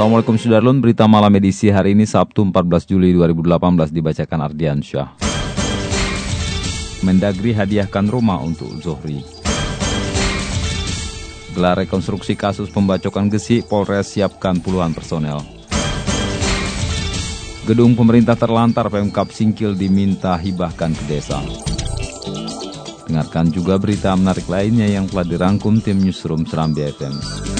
Assalamualaikum Sudarlun, berita malam edisi hari ini Sabtu 14 Juli 2018 dibacakan Ardian Syah. Mendagri hadiahkan rumah untuk Zohri. Gelar rekonstruksi kasus pembacokan gesi, Polres siapkan puluhan personel. Gedung pemerintah terlantar Pemkap Singkil diminta hibahkan ke desa. Dengarkan juga berita menarik lainnya yang telah dirangkum tim Newsroom Serambi FM.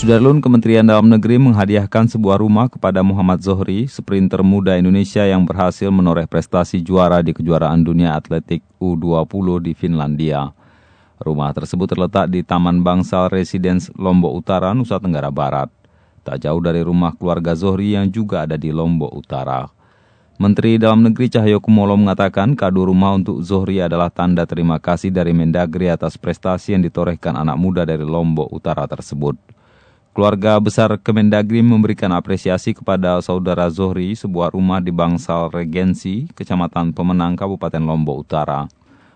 Sudarlun Kementerian Dalam Negeri menghadiahkan sebuah rumah kepada Muhammad Zohri, sprinter muda Indonesia yang berhasil menoreh prestasi juara di kejuaraan dunia atletik U20 di Finlandia. Rumah tersebut terletak di Taman Bangsal Residence Lombok Utara, Nusa Tenggara Barat. Tak jauh dari rumah keluarga Zohri yang juga ada di Lombok Utara. Menteri Dalam Negeri Cahyo Kumolo mengatakan kado rumah untuk Zohri adalah tanda terima kasih dari Mendagri atas prestasi yang ditorehkan anak muda dari Lombok Utara tersebut. Keluarga besar Kemendagri memberikan apresiasi kepada saudara Zohri sebuah rumah di Bangsal Regensi, Kecamatan Pemenang, Kabupaten Lombok Utara.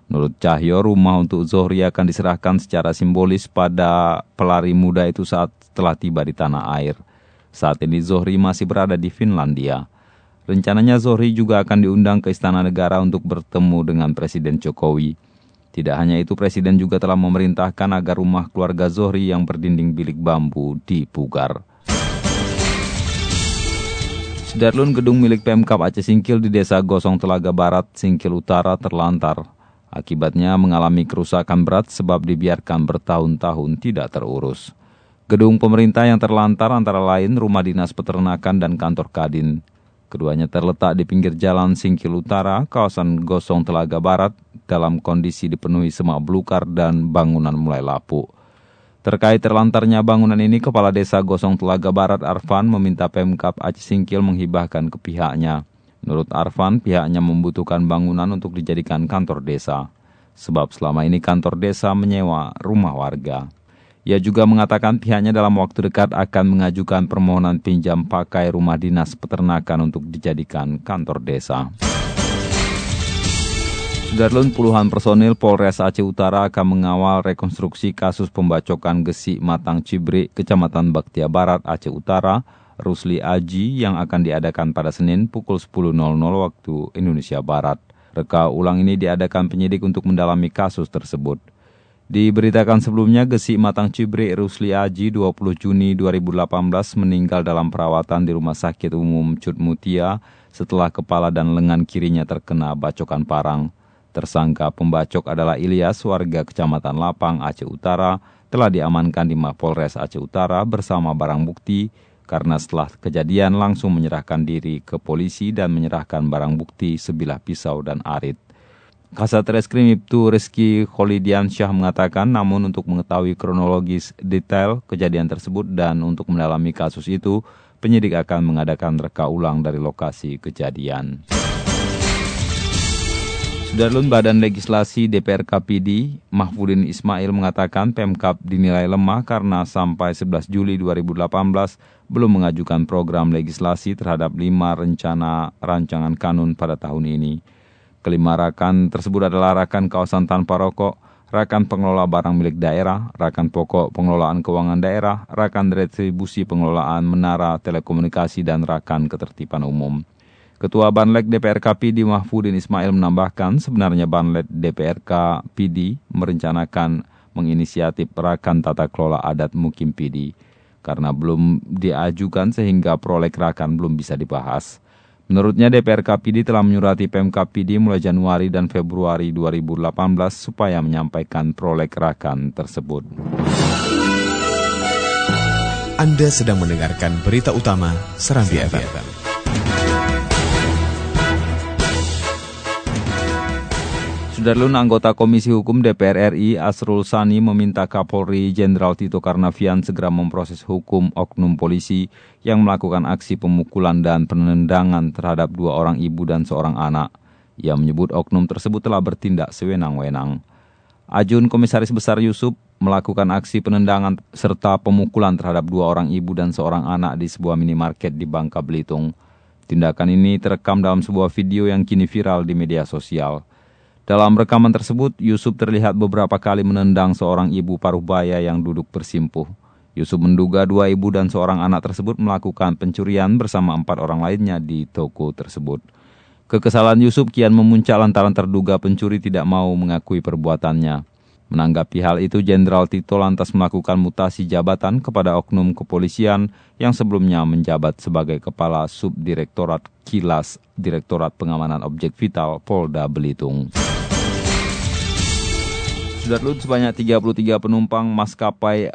Menurut Cahyo, rumah untuk Zohri akan diserahkan secara simbolis pada pelari muda itu saat telah tiba di tanah air. Saat ini Zohri masih berada di Finlandia. Rencananya Zohri juga akan diundang ke Istana Negara untuk bertemu dengan Presiden Jokowi. Tidak hanya itu, Presiden juga telah memerintahkan agar rumah keluarga Zohri yang berdinding bilik bambu dipugar. Sudarlun gedung milik Pemkap Aceh Singkil di Desa Gosong Telaga Barat, Singkil Utara terlantar. Akibatnya mengalami kerusakan berat sebab dibiarkan bertahun-tahun tidak terurus. Gedung pemerintah yang terlantar antara lain rumah dinas peternakan dan kantor Kadin. Keduanya terletak di pinggir jalan Singkil Utara, kawasan Gosong Telaga Barat, dalam kondisi dipenuhi semak belukar dan bangunan mulai lapuk. Terkait terlantarnya bangunan ini, Kepala Desa Gosong Telaga Barat Arfan meminta Pemkap Aceh Singkil menghibahkan ke pihaknya. Menurut Arfan, pihaknya membutuhkan bangunan untuk dijadikan kantor desa. Sebab selama ini kantor desa menyewa rumah warga. Ia juga mengatakan pihaknya dalam waktu dekat akan mengajukan permohonan pinjam pakai rumah dinas peternakan untuk dijadikan kantor desa. Sudarlun puluhan personil Polres Aceh Utara akan mengawal rekonstruksi kasus pembacokan gesi Matang Cibri, Kecamatan Baktia Barat, Aceh Utara, Rusli Aji yang akan diadakan pada Senin pukul 10.00 waktu Indonesia Barat. Reka ulang ini diadakan penyidik untuk mendalami kasus tersebut. Diberitakan sebelumnya, Gesi Matang Cibri Rusli Aji 20 Juni 2018 meninggal dalam perawatan di Rumah Sakit Umum Cut Mutia setelah kepala dan lengan kirinya terkena bacokan parang. Tersangka pembacok adalah Ilyas, warga Kecamatan Lapang, Aceh Utara, telah diamankan di Mapolres Aceh Utara bersama barang bukti karena setelah kejadian langsung menyerahkan diri ke polisi dan menyerahkan barang bukti sebilah pisau dan arit. Kasat Reskrim Ibtu Rizky Kholidian Syah mengatakan namun untuk mengetahui kronologis detail kejadian tersebut dan untuk mendalami kasus itu, penyidik akan mengadakan reka ulang dari lokasi kejadian. Sudarlun Badan Legislasi DPR KPD, Mahfudin Ismail mengatakan Pemkap dinilai lemah karena sampai 11 Juli 2018 belum mengajukan program legislasi terhadap lima rencana rancangan kanun pada tahun ini. Kelima rakan tersebut adalah rakan kawasan tanpa rokok, rakan pengelola barang milik daerah, rakan pokok pengelolaan keuangan daerah, rakan retribusi pengelolaan menara telekomunikasi, dan rakan ketertiban umum. Ketua Banlek DPRK PD Mahfudin Ismail menambahkan sebenarnya Banlek DPRK PD merencanakan menginisiatif rakan tata kelola adat Mukim PD karena belum diajukan sehingga proyek rakan belum bisa dibahas. Menurutnya DPR KPD telah menyurati PMKPD mulai Januari dan Februari 2018 supaya menyampaikan prolek rakan tersebut. Anda sedang mendengarkan berita utama Serambi FM. Sudarlun anggota Komisi Hukum DPR RI Asrul Sani meminta Kapolri Jenderal Tito Karnavian segera memproses hukum oknum polisi yang melakukan aksi pemukulan dan penendangan terhadap dua orang ibu dan seorang anak. Ia menyebut oknum tersebut telah bertindak sewenang-wenang. Ajun Komisaris Besar Yusuf melakukan aksi penendangan serta pemukulan terhadap dua orang ibu dan seorang anak di sebuah minimarket di Bangka Belitung. Tindakan ini terekam dalam sebuah video yang kini viral di media sosial. Dalam rekaman tersebut, Yusuf terlihat beberapa kali menendang seorang ibu paruh baya yang duduk bersimpuh. Yusuf menduga dua ibu dan seorang anak tersebut melakukan pencurian bersama empat orang lainnya di toko tersebut. Kekesalan Yusuf kian memuncak lantaran terduga pencuri tidak mau mengakui perbuatannya. Menanggapi hal itu, Jenderal Tito lantas melakukan mutasi jabatan kepada oknum kepolisian yang sebelumnya menjabat sebagai Kepala Subdirektorat Kilas Direktorat Pengamanan Objek Vital Polda Belitung. Sudarlun sebanyak 33 penumpang maskapai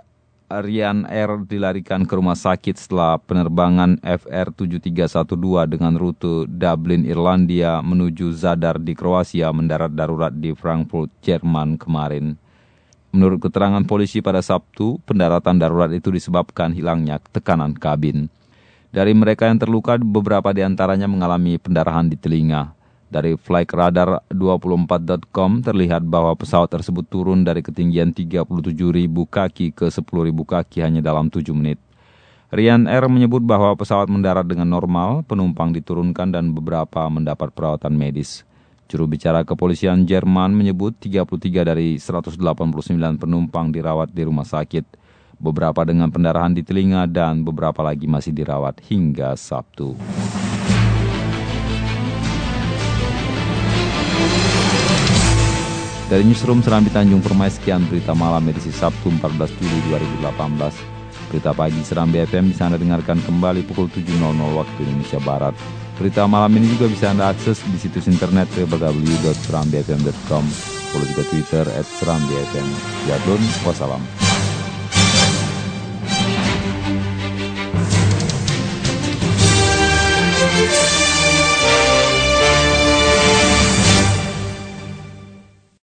Arian Air dilarikan ke rumah sakit setelah penerbangan FR7312 dengan rute Dublin, Irlandia menuju Zadar di Kroasia mendarat darurat di Frankfurt, Jerman kemarin. Menurut keterangan polisi pada Sabtu, pendaratan darurat itu disebabkan hilangnya tekanan kabin. Dari mereka yang terluka, beberapa di antaranya mengalami pendarahan di telinga. Dari flightradar24.com terlihat bahwa pesawat tersebut turun dari ketinggian 37.000 kaki ke 10.000 kaki hanya dalam 7 menit. Rian Air menyebut bahwa pesawat mendarat dengan normal, penumpang diturunkan dan beberapa mendapat perawatan medis. Juru bicara kepolisian Jerman menyebut 33 dari 189 penumpang dirawat di rumah sakit, beberapa dengan pendarahan di telinga dan beberapa lagi masih dirawat hingga Sabtu. Dari Newsroom Serambi Tanjung Permai, sekian berita malam edisi Sabtu 14 Juli 2018. Berita pagi Serambi FM bisa Anda dengarkan kembali pukul 7.00 waktu Indonesia Barat. Berita malam ini juga bisa Anda akses di situs internet www.serambifm.com. Follow juga Twitter at Serambi FM. Jadun, wassalam.